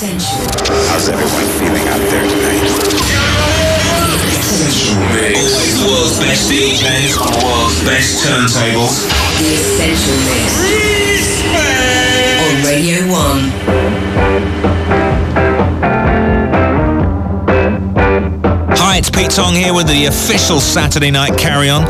Essential. How's everyone feeling out there tonight? Essential Mix. Always the world's best DJs on the world's best turntables. The Essential Mix. On Radio 1. Pete Tong here with the official Saturday Night Carry On.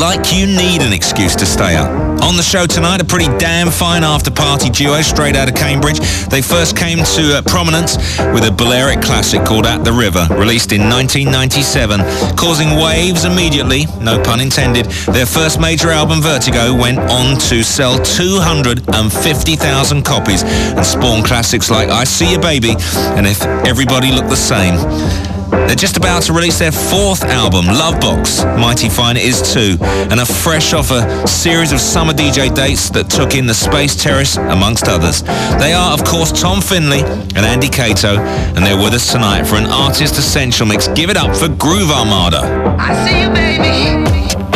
Like you need an excuse to stay up. On the show tonight, a pretty damn fine after-party duo straight out of Cambridge. They first came to uh, prominence with a Balearic classic called At the River, released in 1997, causing waves immediately, no pun intended. Their first major album, Vertigo, went on to sell 250,000 copies and spawn classics like I See Your Baby and If Everybody Looked the Same. They're just about to release their fourth album, Lovebox. Mighty Fine it is too, and are fresh off a series of summer DJ dates that took in the Space Terrace, amongst others. They are, of course, Tom Findlay and Andy Cato, and they're with us tonight for an Artist Essential Mix. Give it up for Groove Armada. I see you, baby.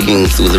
Digging through the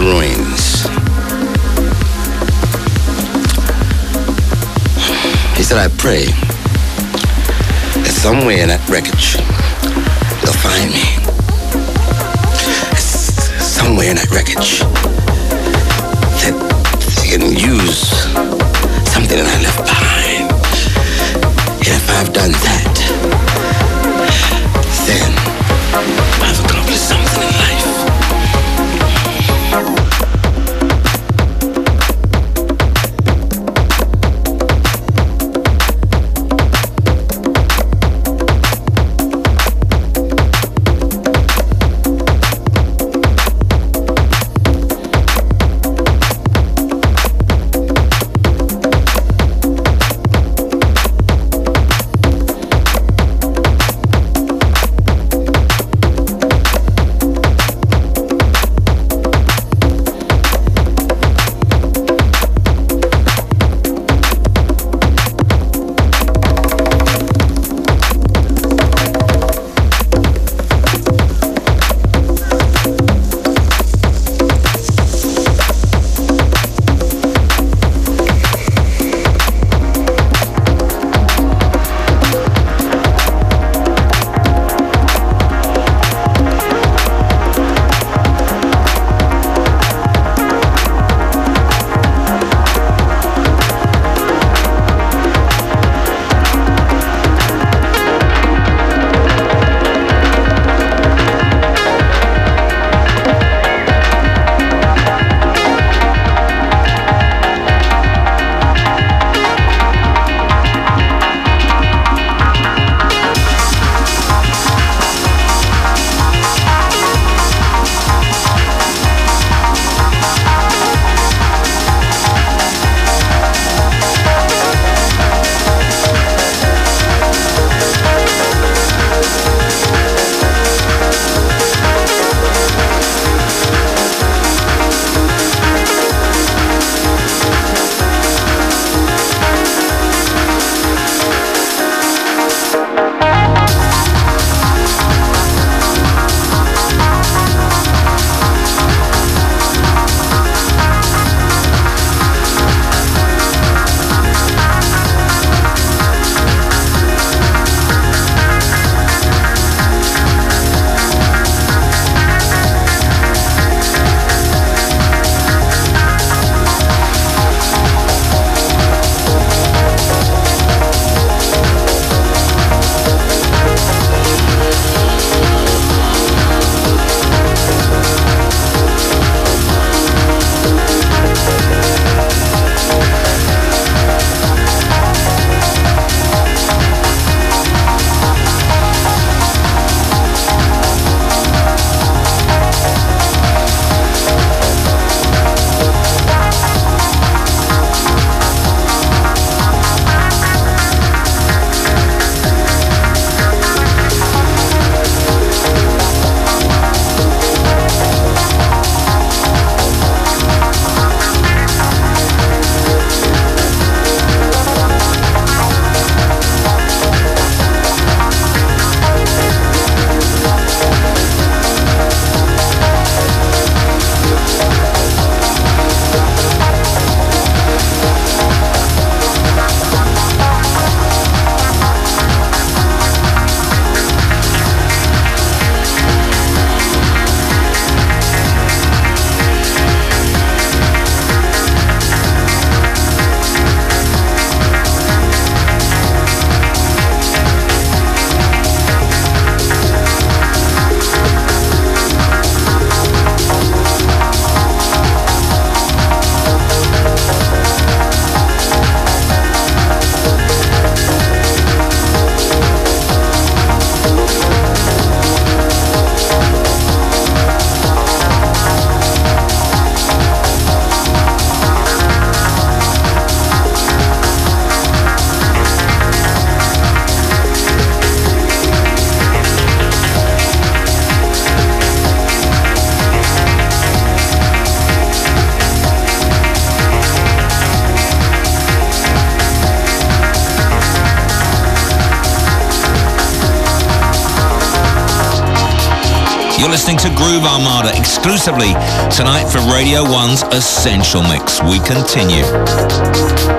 exclusively tonight for Radio 1's Essential Mix. We continue.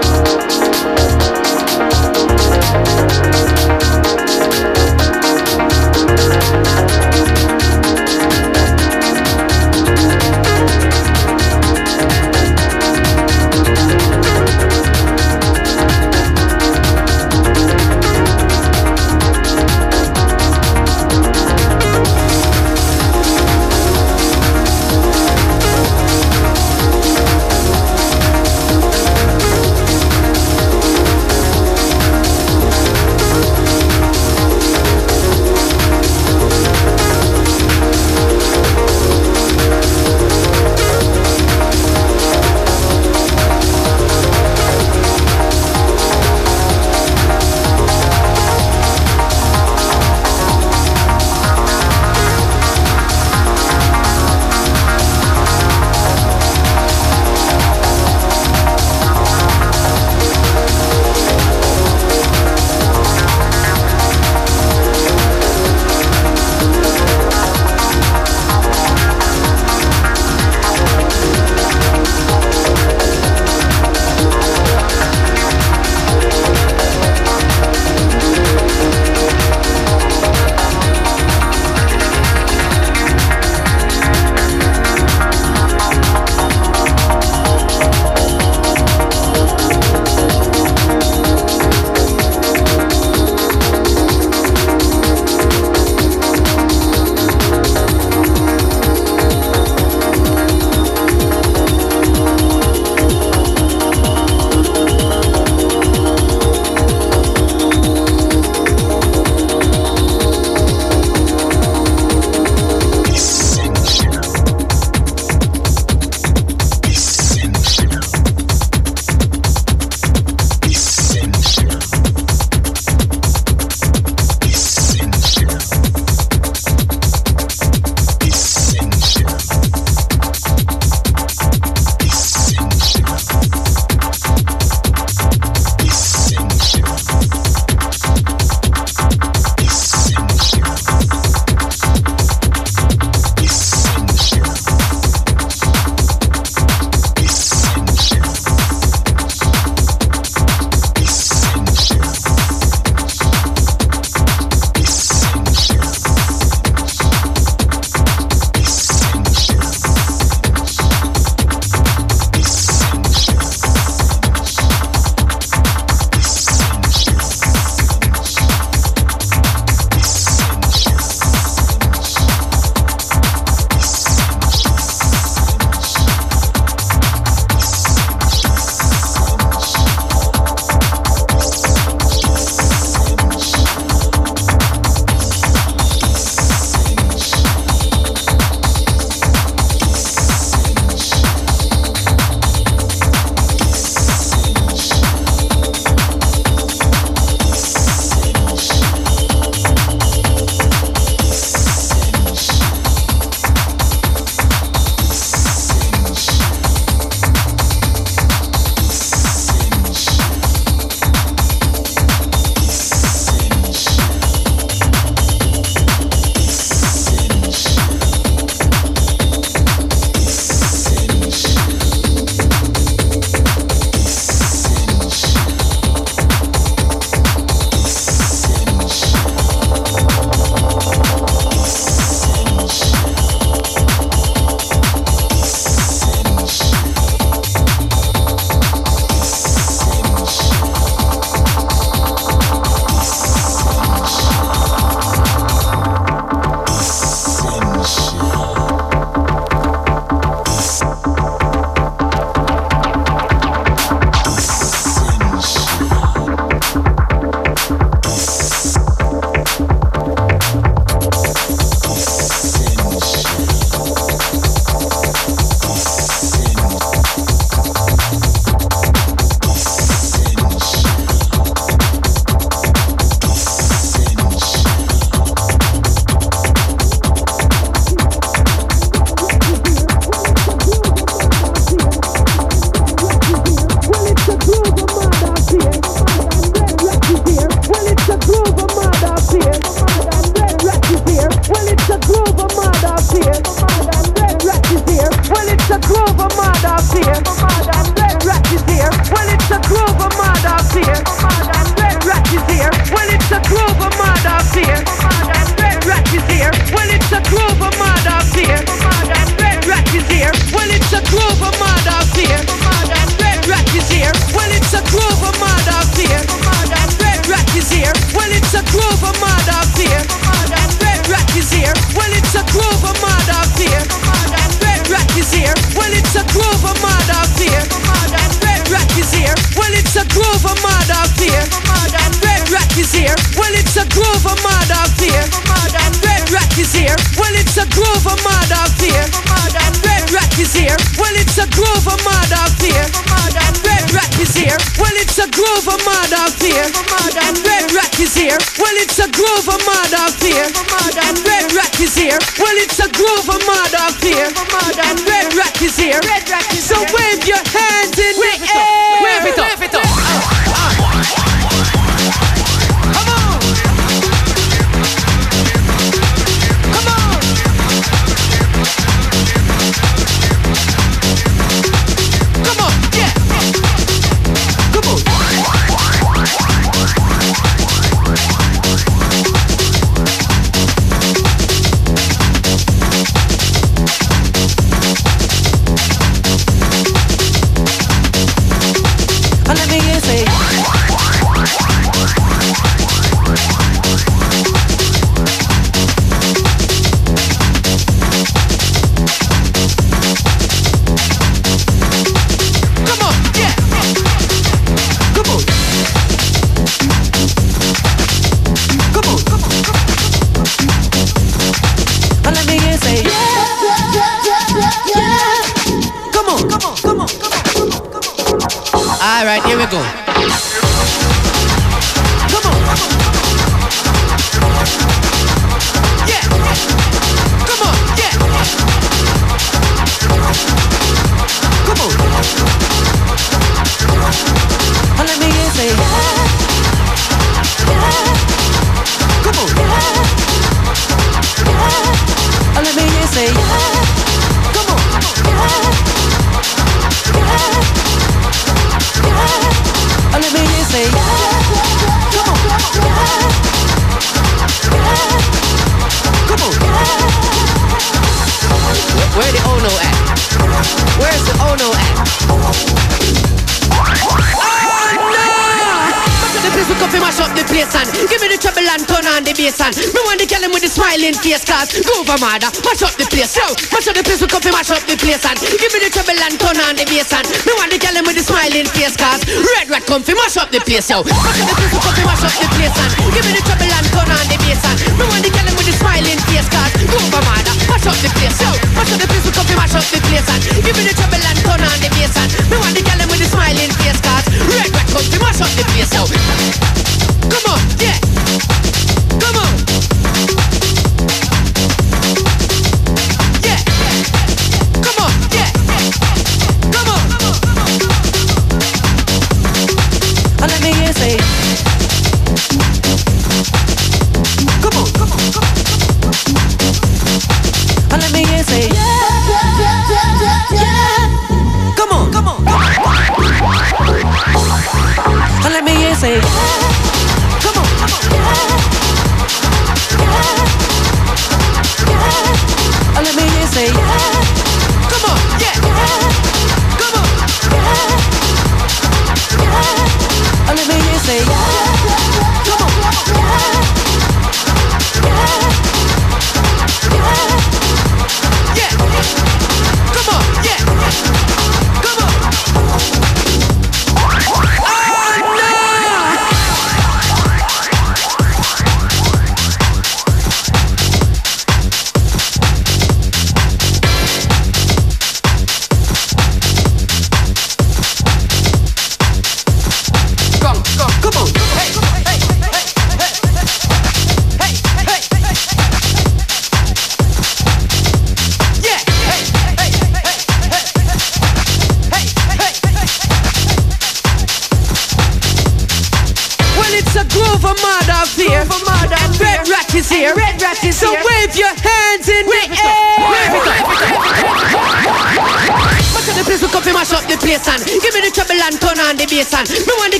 Place yo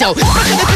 up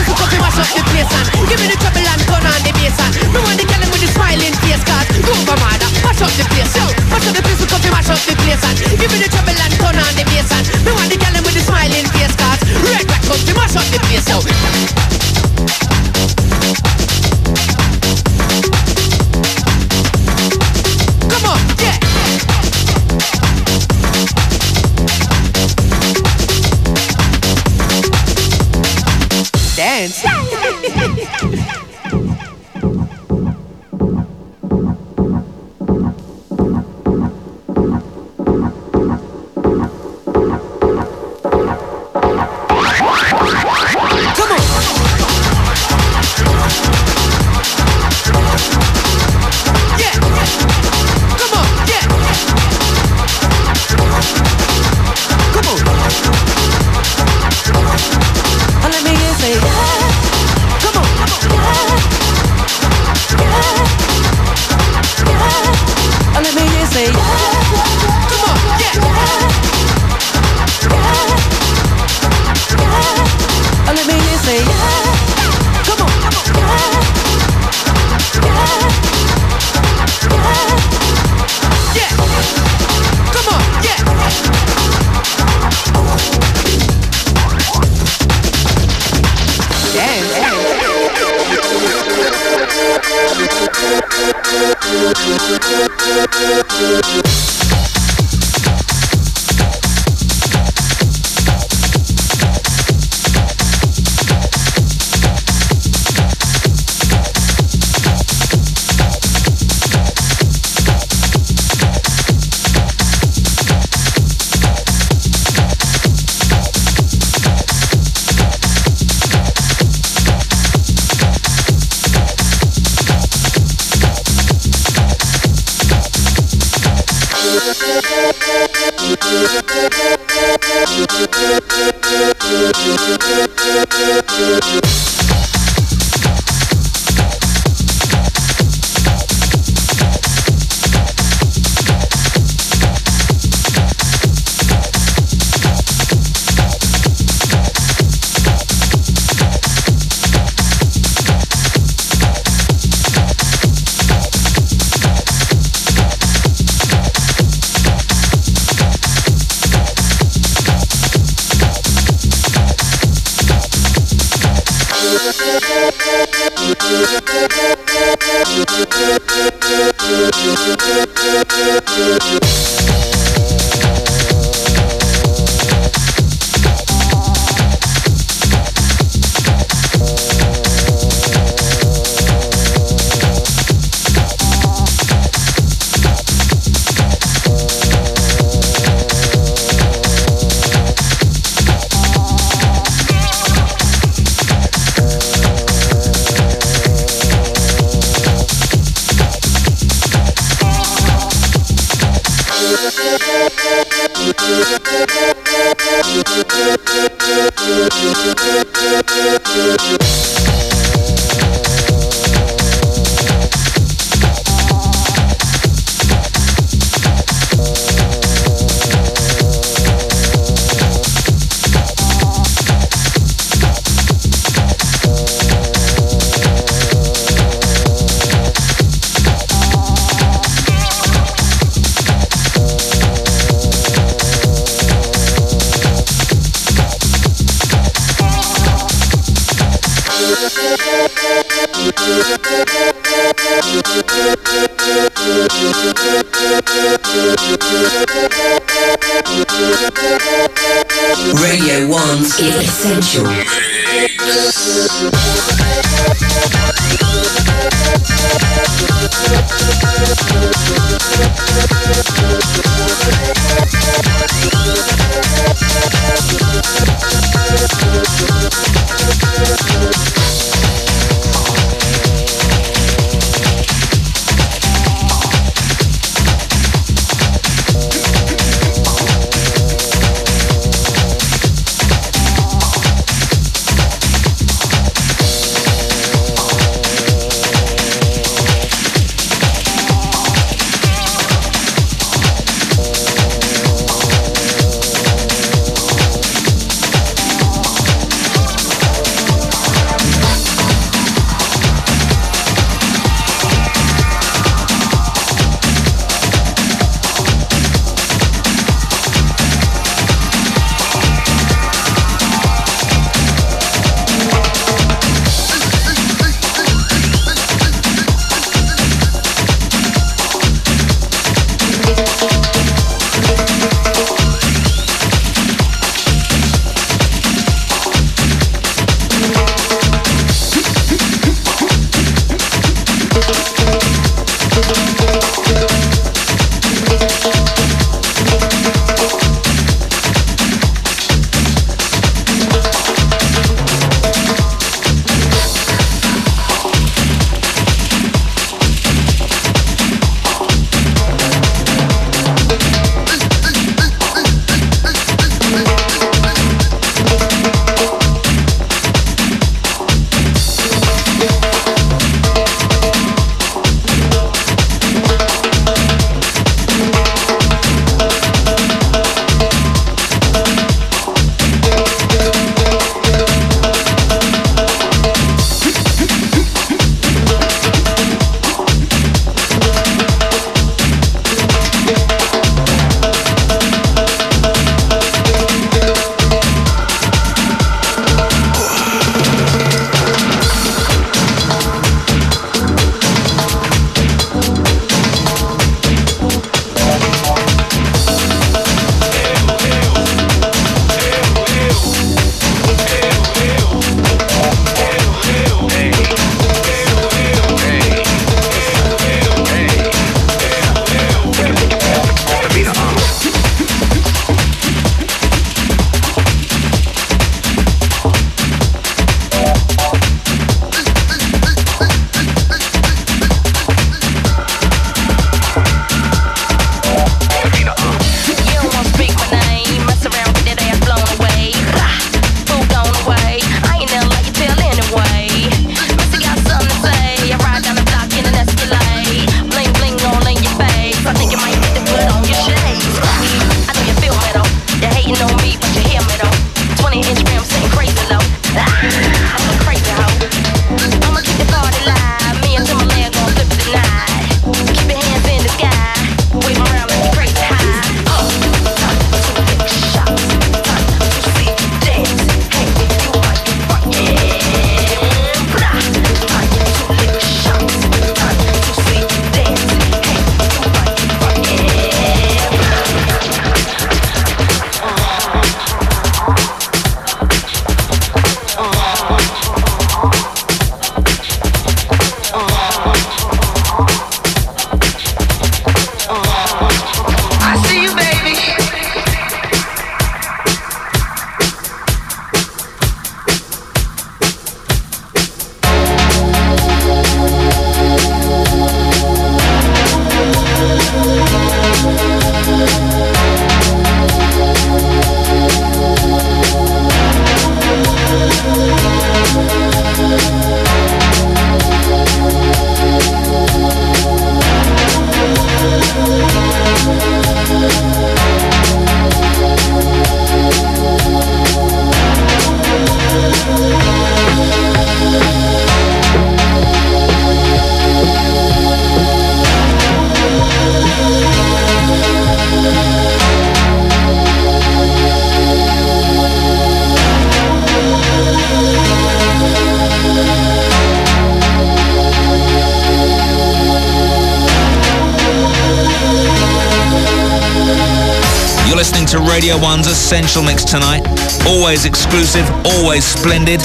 Always exclusive, always splendid.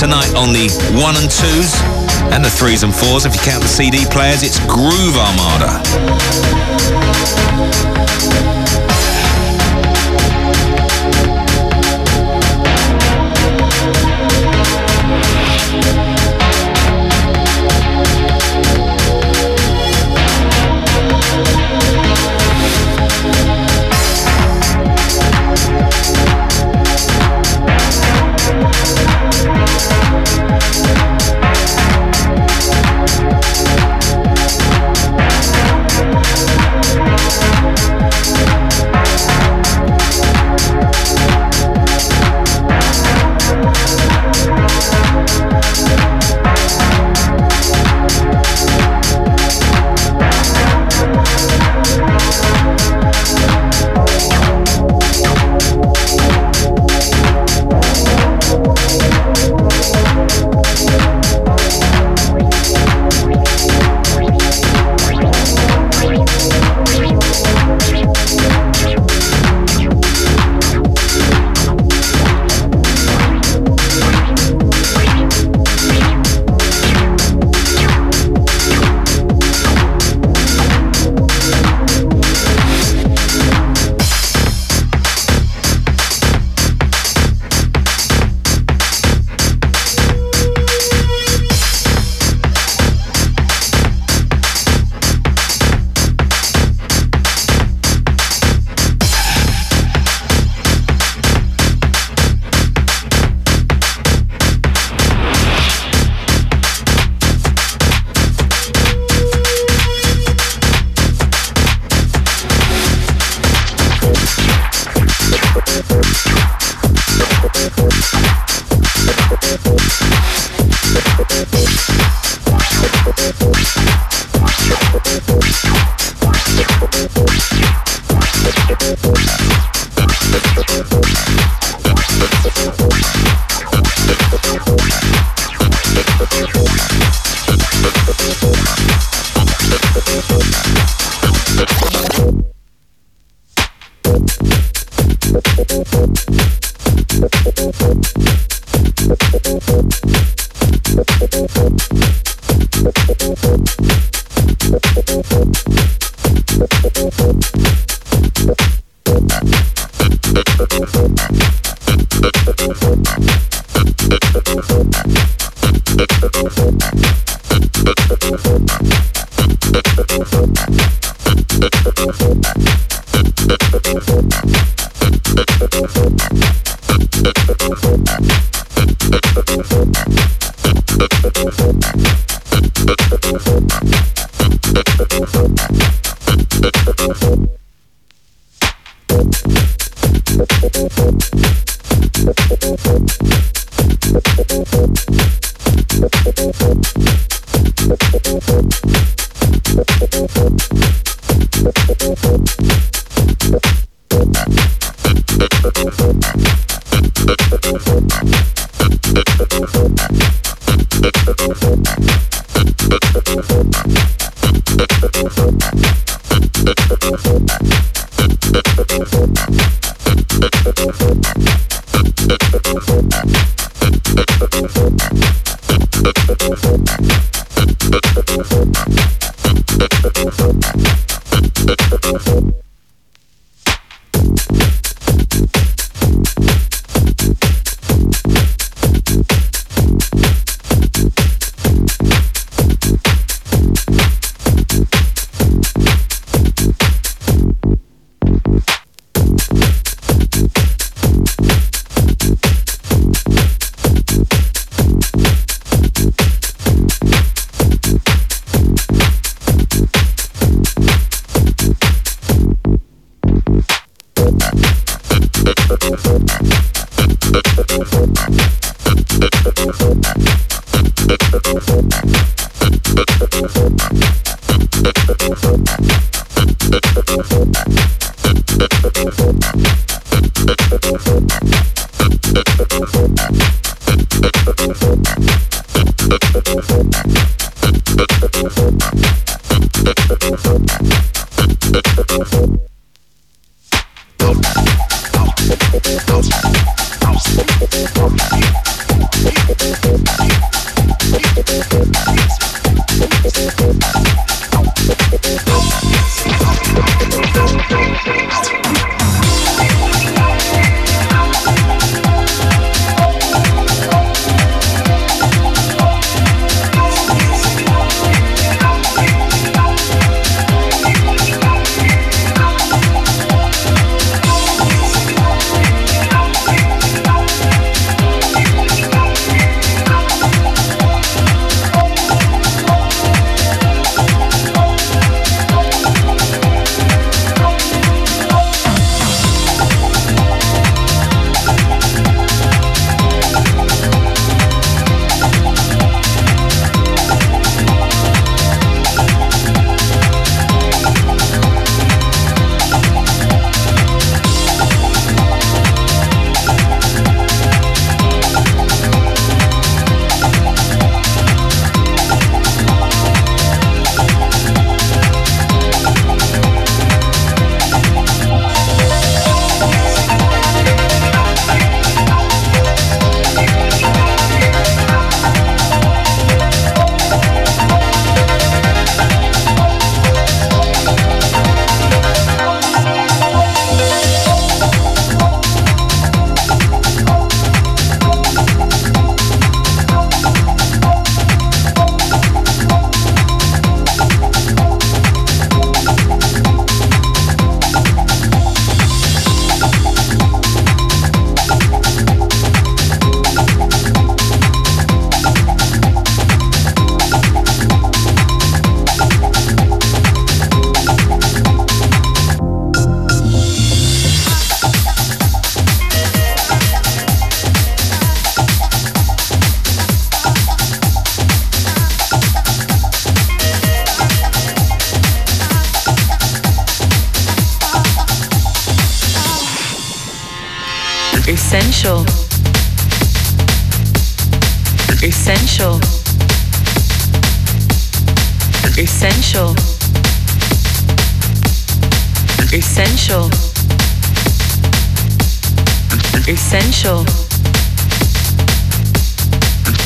Tonight on the 1 and 2s and the 3s and 4s, if you count the CD players, it's Groove Armada.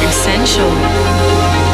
essential.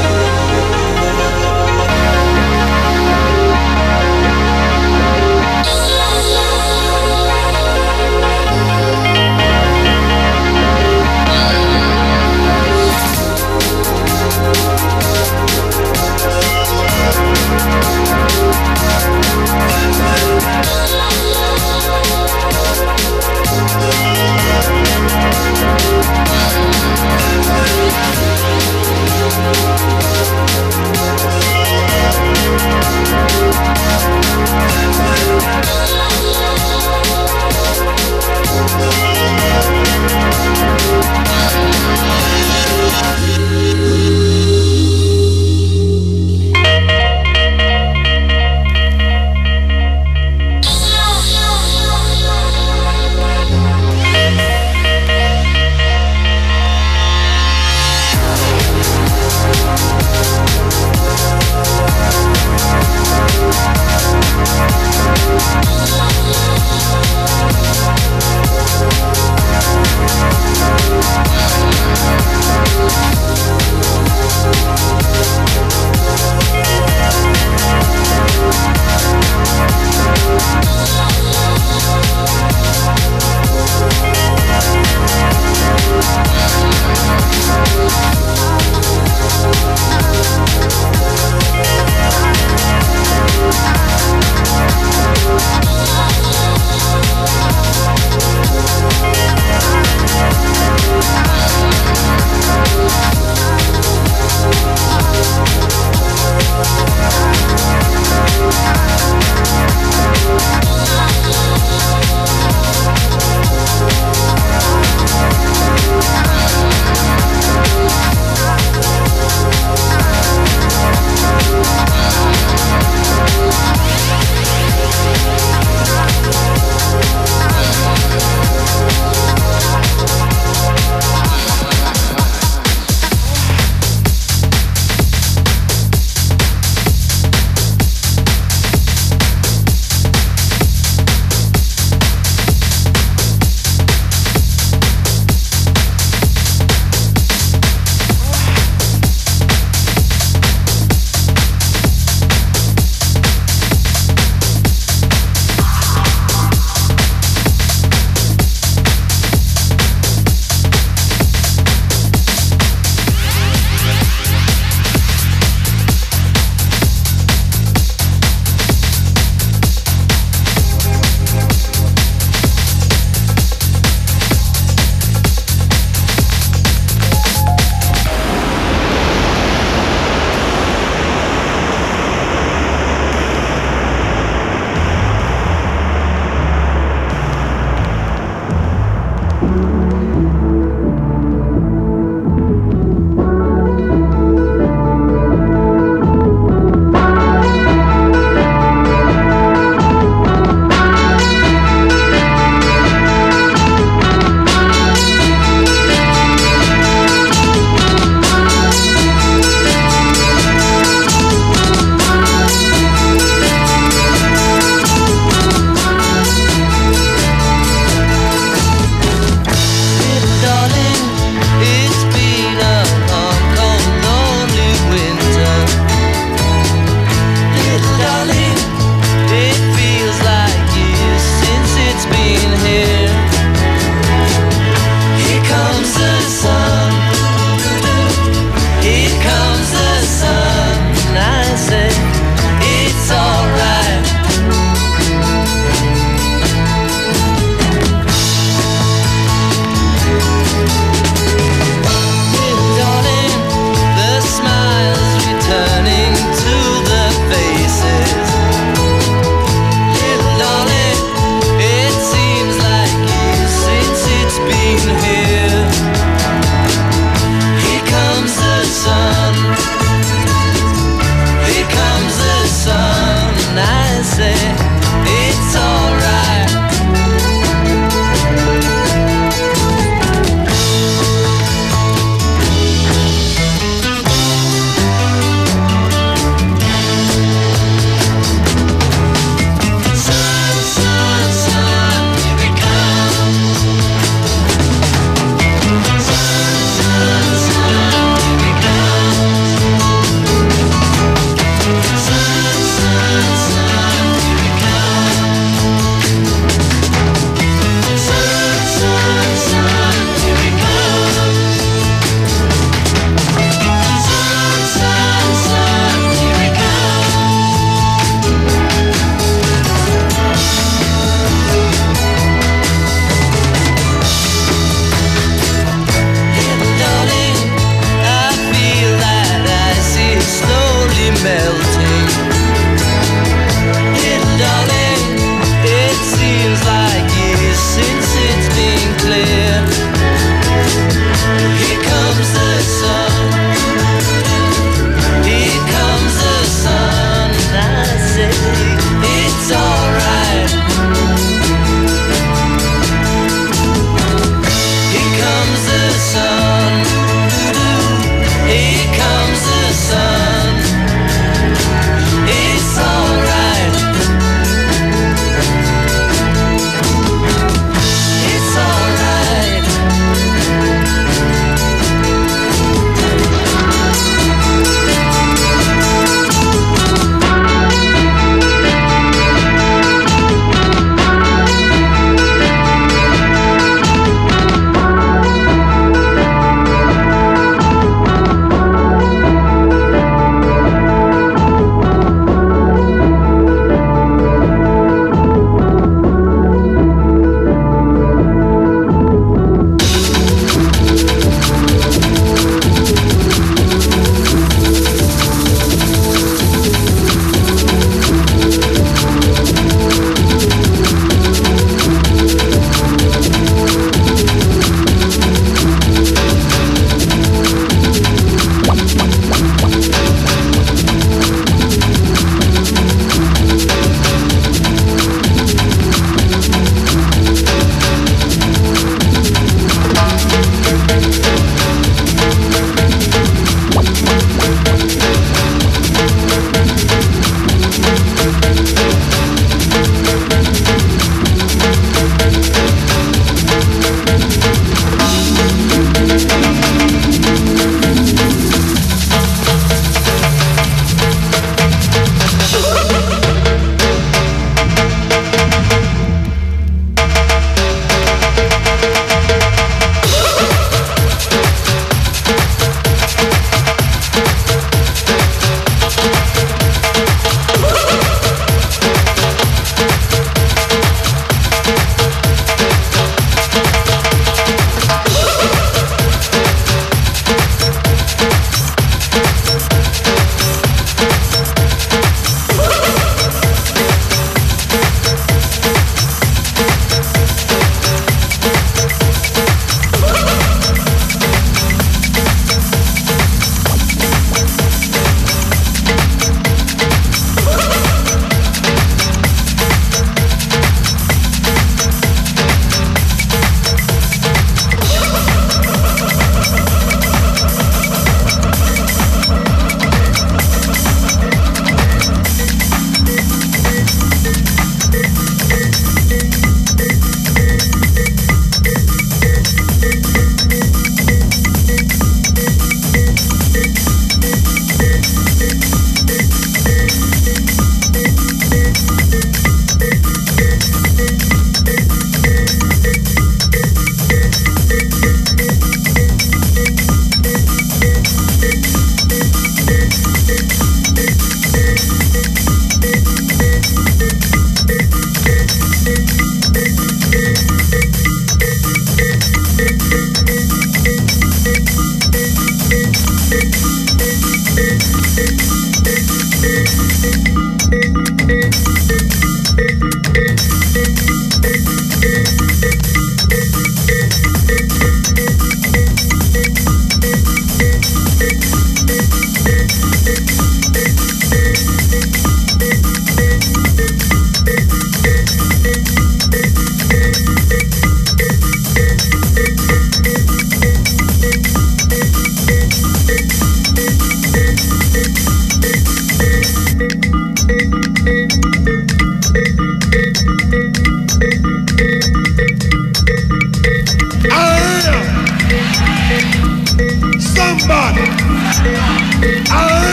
Música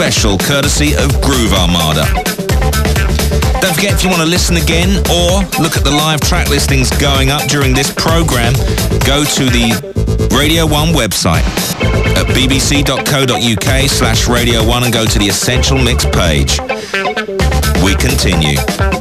special courtesy of Groove Armada. Don't forget if you want to listen again or look at the live track listings going up during this program, go to the Radio 1 website at bbc.co.uk slash Radio 1 and go to the Essential Mix page. We continue.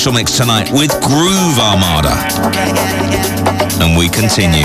Essential Mix tonight with Groove Armada. And we continue.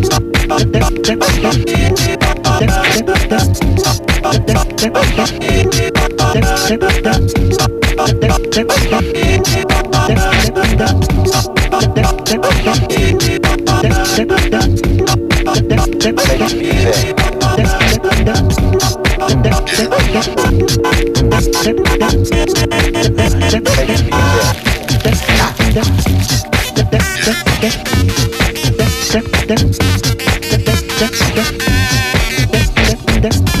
That's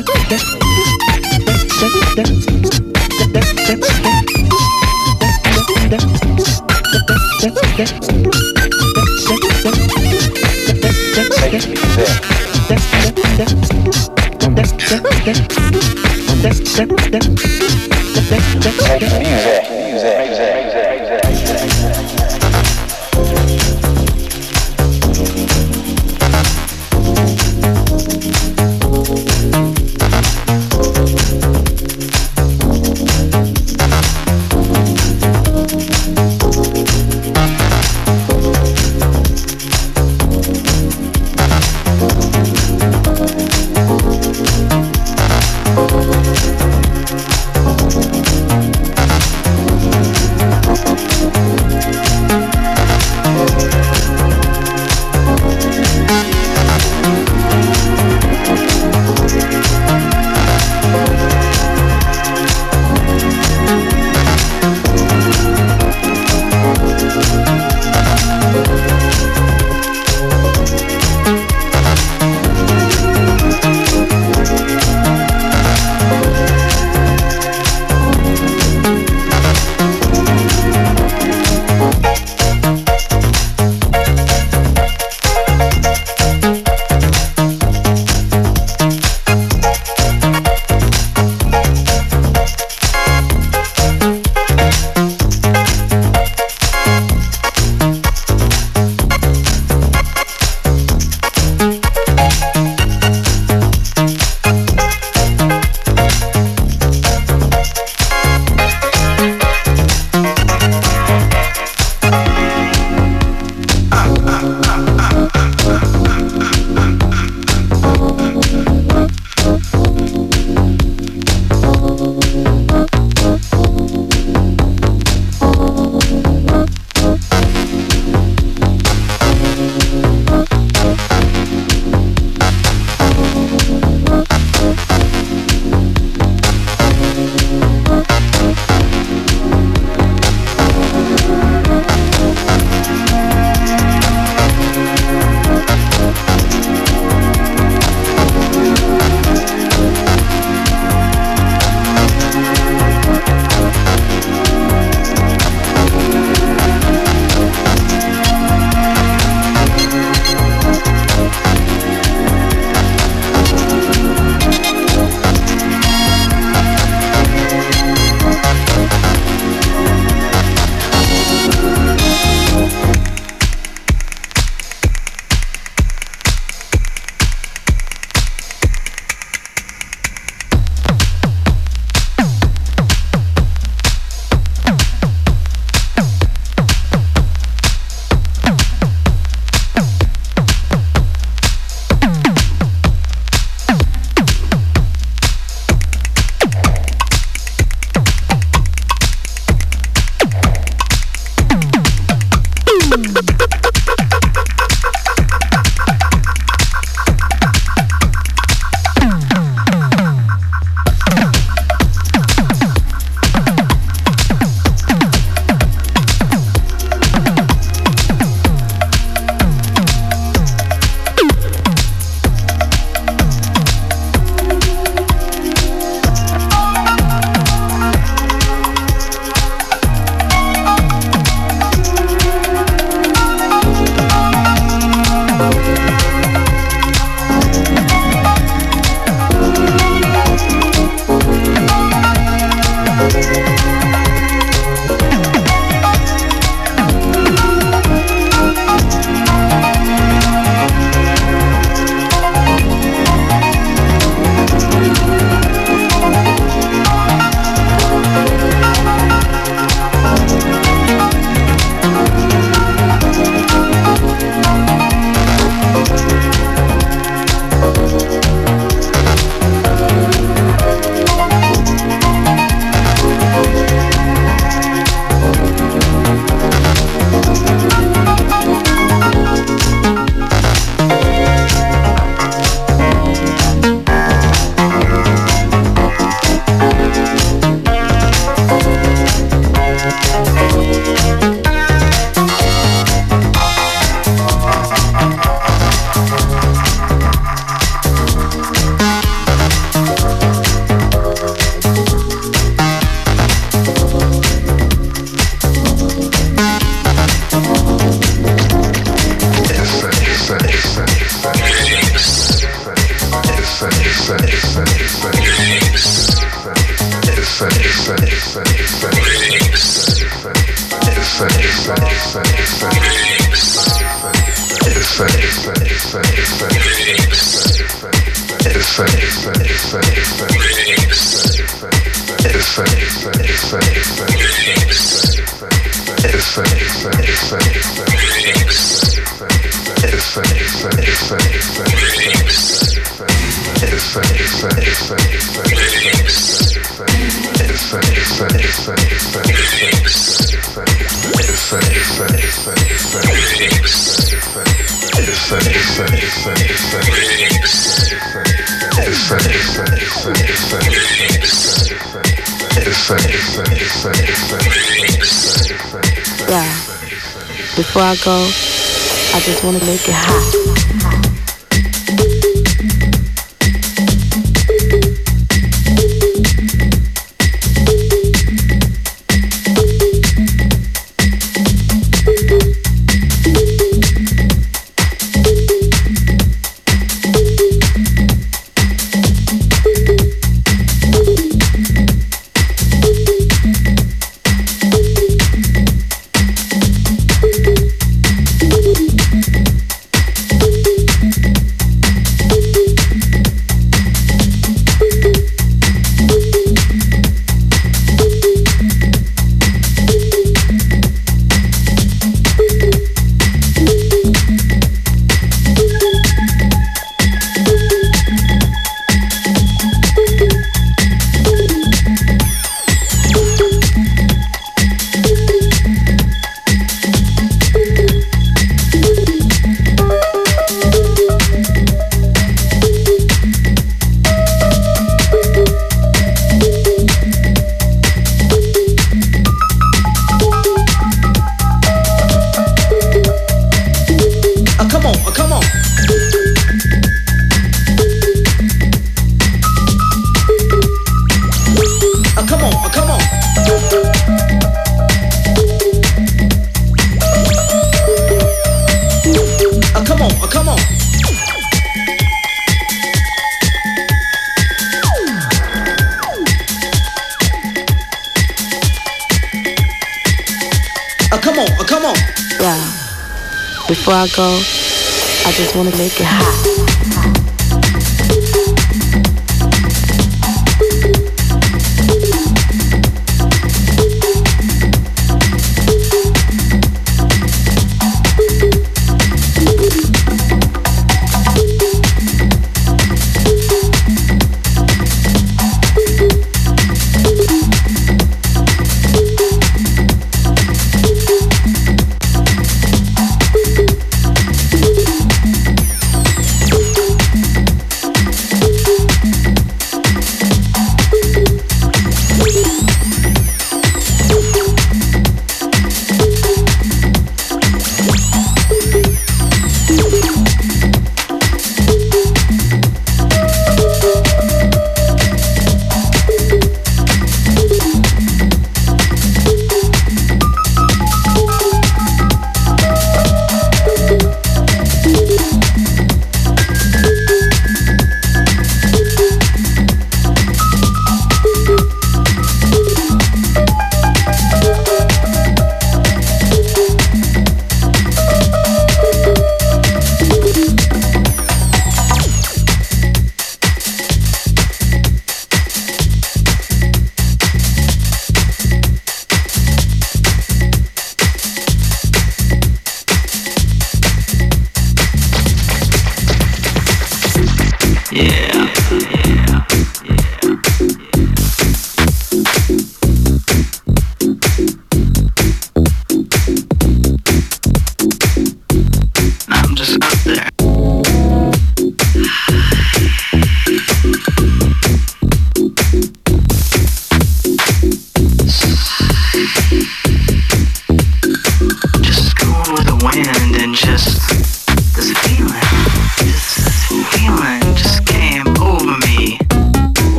Music.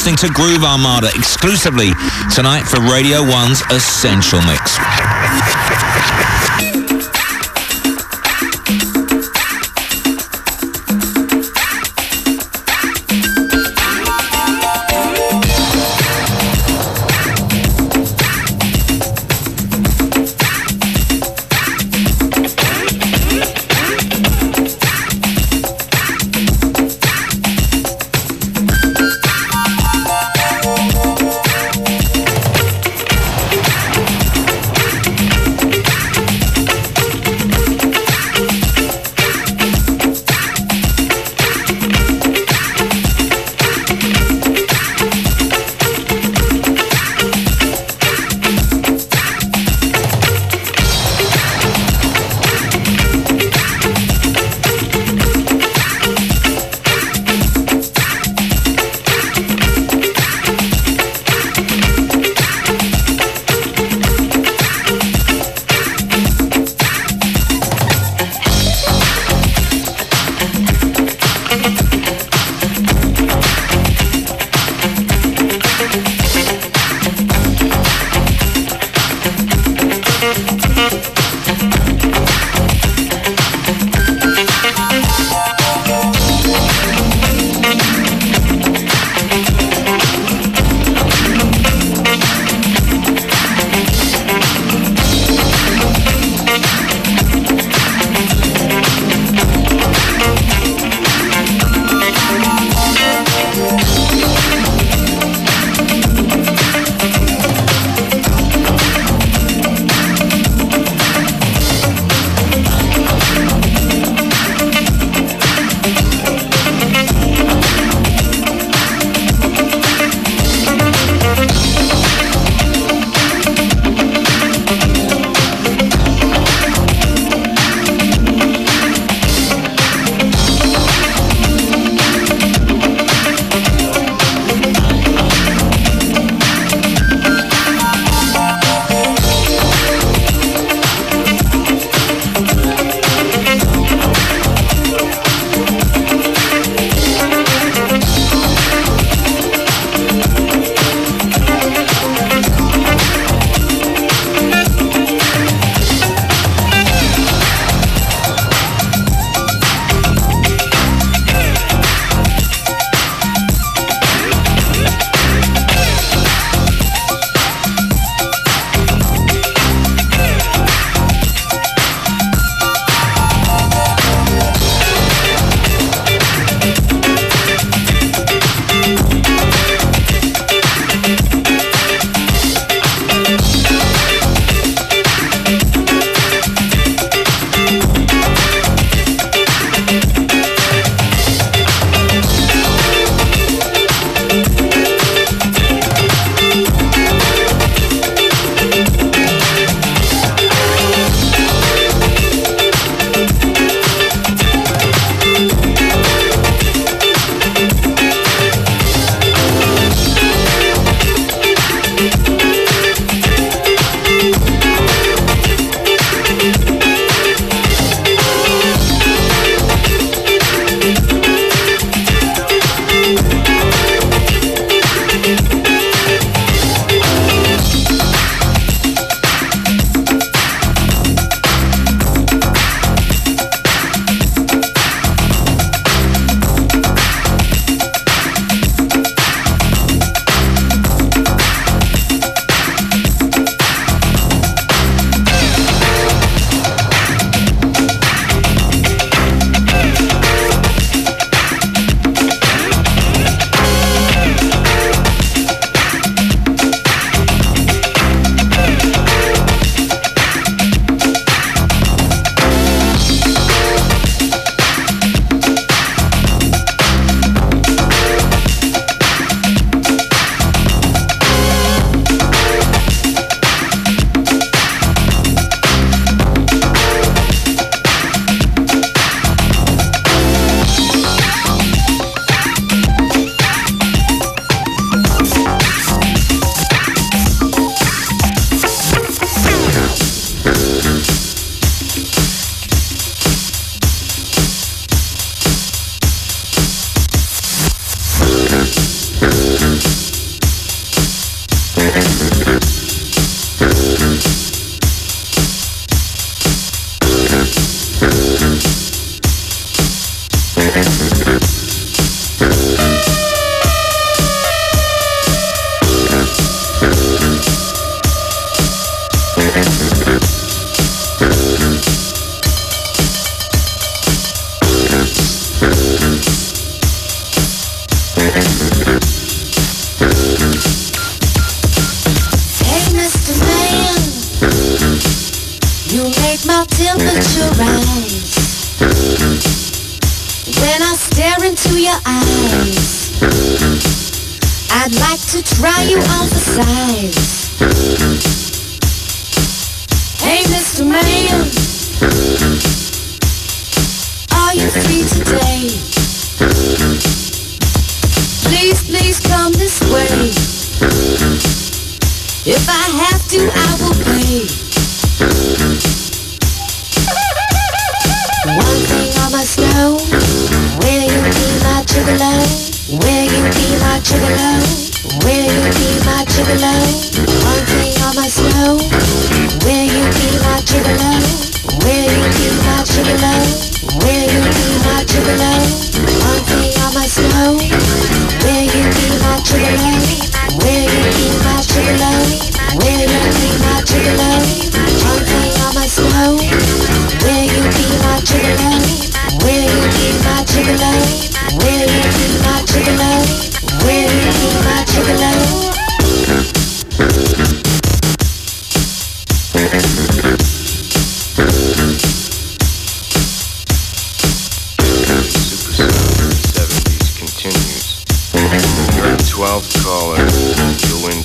Listening to Groove Armada exclusively tonight for Radio 1's Essential Mix.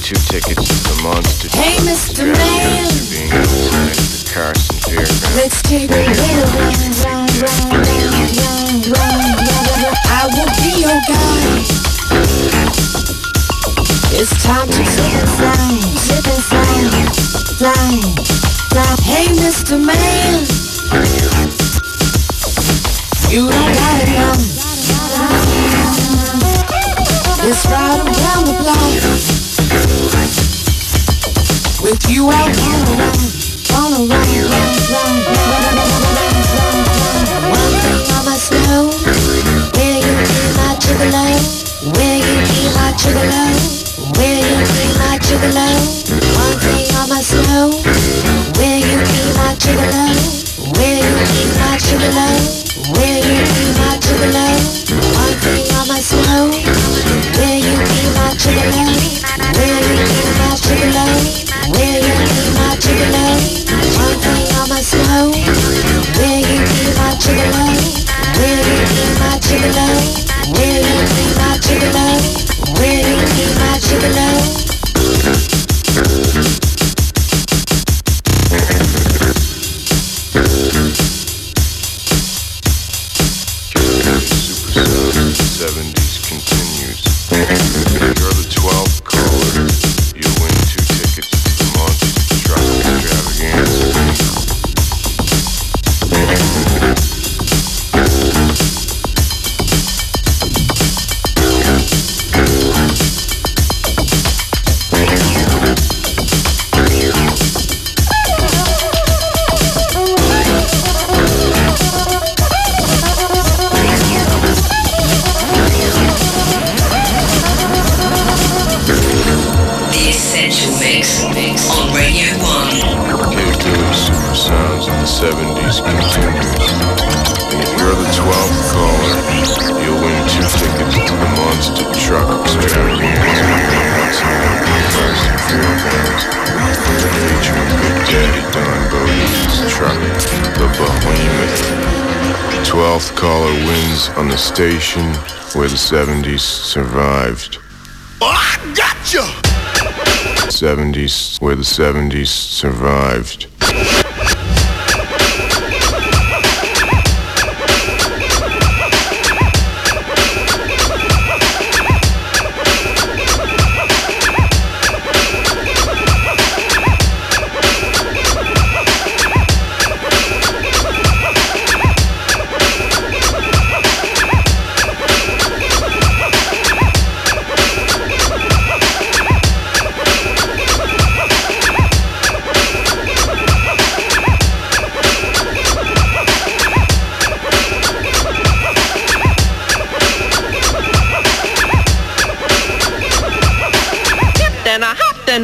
Two tickets to the Monster Hey, Mr. Man. Being held the Carson Fairgrounds. Let's take a little run, run, run, run, run, run, run. I will be your guide. It's time to slip and slide, slip and slide, slide, slide. Hey, Mr. Man, you don't gotta know. You out on a run, run, run. One thing I must know, you my you my you my? One thing I must know, you my you my you my? One thing I must know, you my? Where the 70s survived.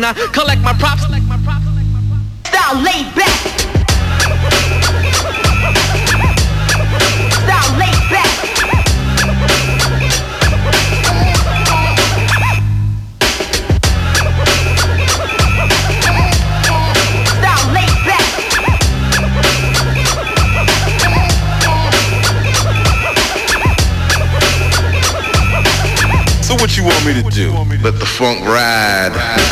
I collect my props. Laid back. Laid back. So what you want me to do? Let the funk ride.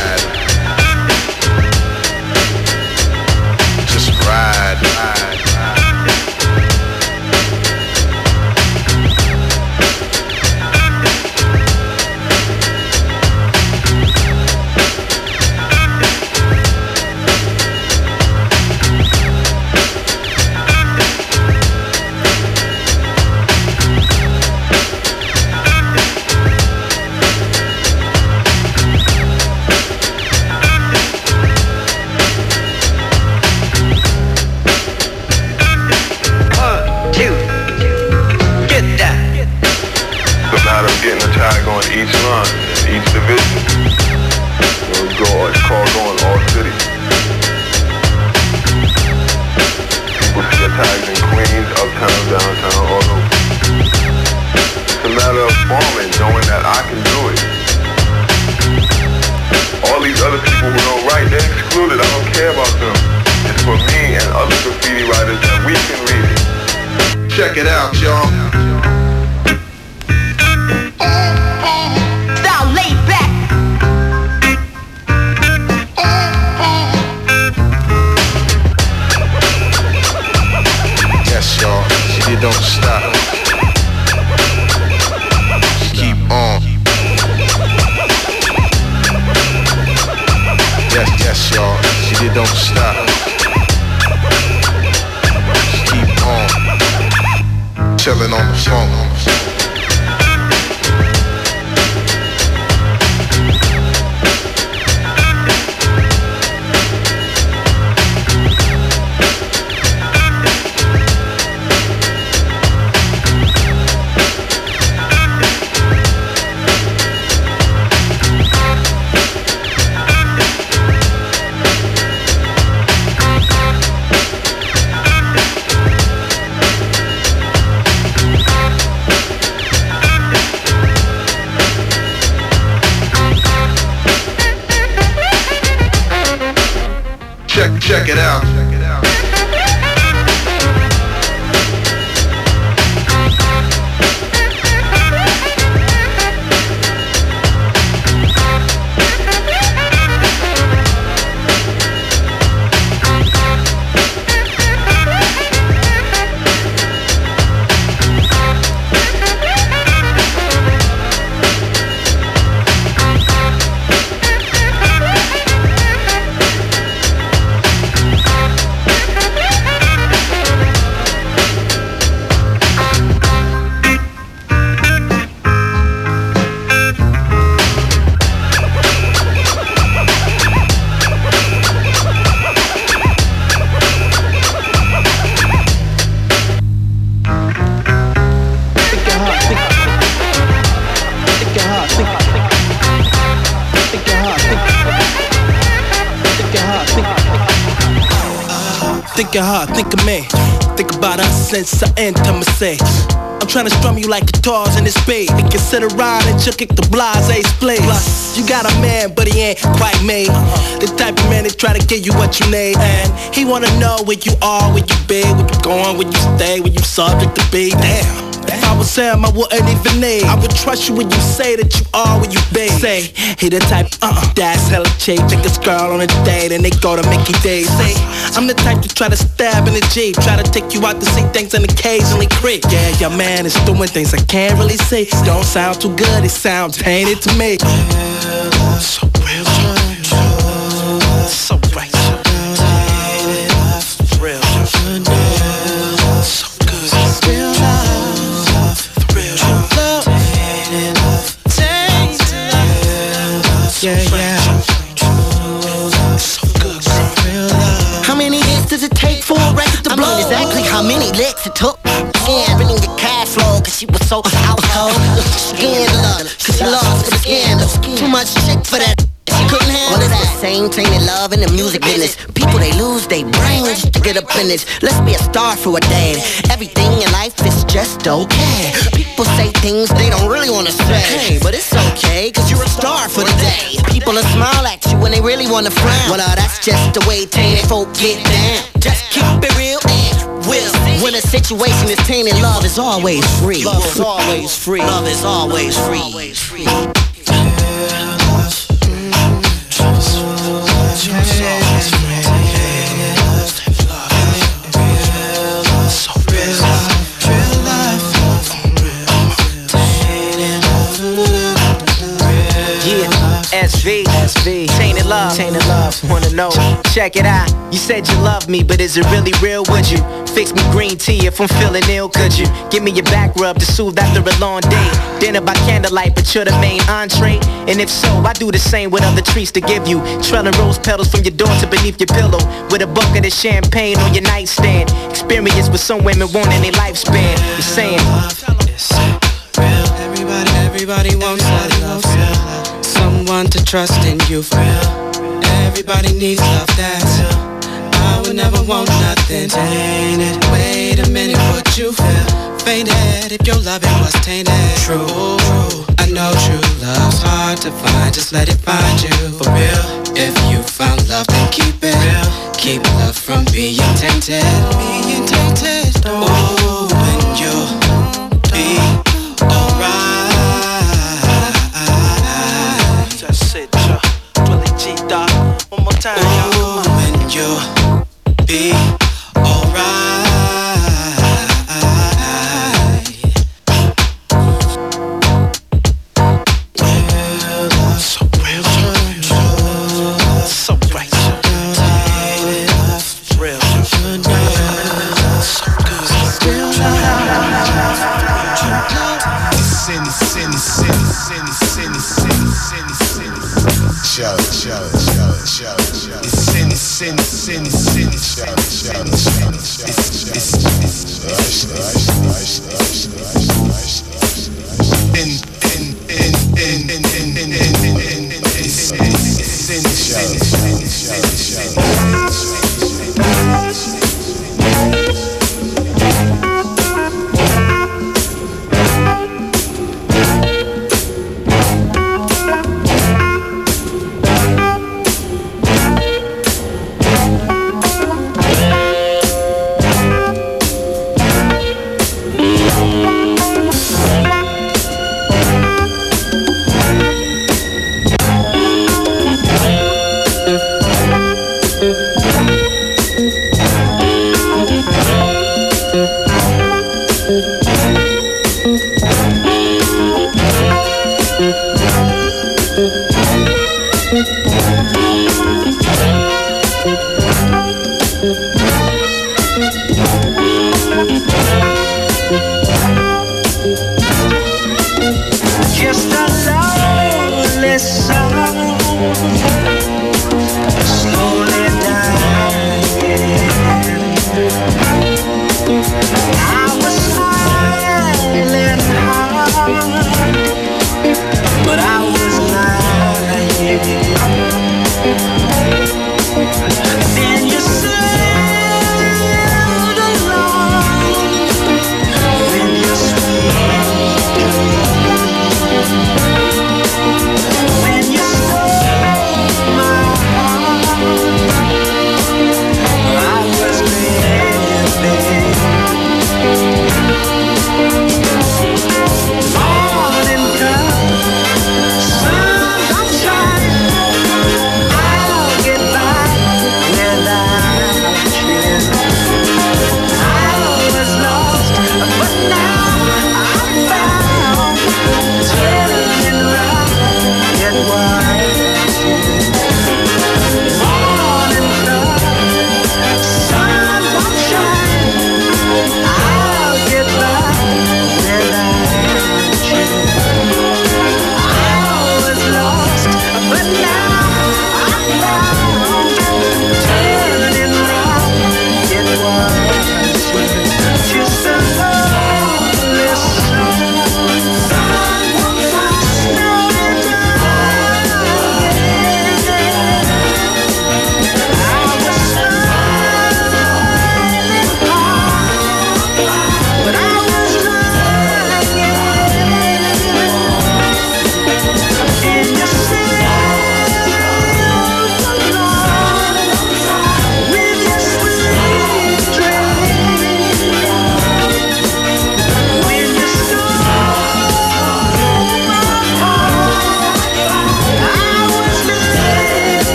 Beat. And consider riding, chuck it the blase split. Plus, you got a man, but he ain't quite me. The type of man that try to get you what you need. And he wanna know where you are, where you be, where you going, where you stay, where you subject to be. Damn. Sam, I wouldn't even need. I would trust you when you say that you are where you be. Say, he the type, uh-uh, that's hella cheap. Take this girl on a date and they go to Mickey D's. Say, I'm the type to try to stab in the Jeep. Try to take you out to see things and occasionally creep. Yeah, your man is doing things I can't really see. Don't sound too good, it sounds tainted to me. So real, so right. How many licks it took. Bringing the cash flow, cause she was so out cold. Scandalous, cause she lost for the scandal. Too much chick for that. She couldn't handle well, that. Same tainted love in the music business. People they lose their brains to get up in this. Let's be a star for a day. Everything in life is just okay. People say things they don't really wanna say, but it's okay, cause you're a star for the day. People will smile at you when they really wanna frown. Well, uh, that's just the way tainted folk get down. Just keep it real and will. When a situation is tainted, love is always free. Love is always free. Love is always free. SV, SV, tainted love, tainted love. Wanna know? Check it out. You said you love me, but is it really real? Would you fix me green tea if I'm feeling ill? Could you give me your back rub to soothe after a long day? Dinner by candlelight, but you're the main entree. And if so, I do the same with other treats to give you. Trailing rose petals from your door to beneath your pillow, with a bucket of champagne on your nightstand. Experience with some women wanting a lifespan. You're saying. Everybody, everybody wants love, love, someone to trust in you for real. Everybody needs love that's I would never want nothing tainted. Wait a minute, what you feel? Fainted if your loving was tainted. True, I know true love's hard to find. Just let it find you for real. If you found love, then keep it real. Keep love from being tainted. Being tainted. Oh, time. Ooh, when you be In, in, in, in,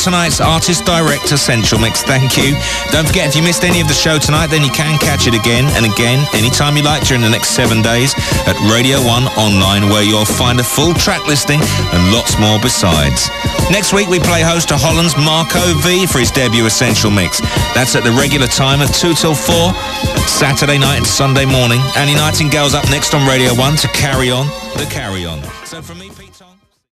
tonight's Artist Direct Essential Mix. Thank you. Don't forget, if you missed any of the show tonight, then you can catch it again and again anytime you like during the next seven days at Radio 1 Online, where you'll find a full track listing and lots more besides. Next week, we play host to Holland's Marco V for his debut Essential Mix. That's at the regular time of 2 till 4, Saturday night and Sunday morning. Annie Nightingale's up next on Radio 1 to carry on the carry on.